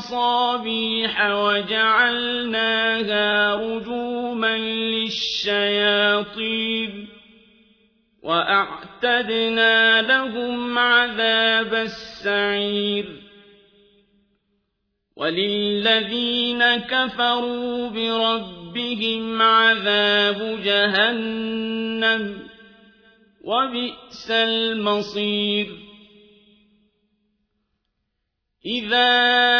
بمصابيح وجعلناها رجوما للشياطين وأعتدنا لهم عذاب السعير وللذين كفروا بربهم عذاب جهنم وبئس المصير إذا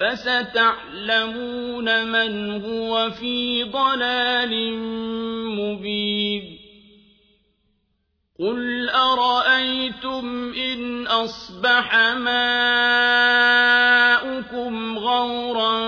فستعلمون من هو في ضلال مبين. قل أرأيتم إن أصبح ماؤكم غورا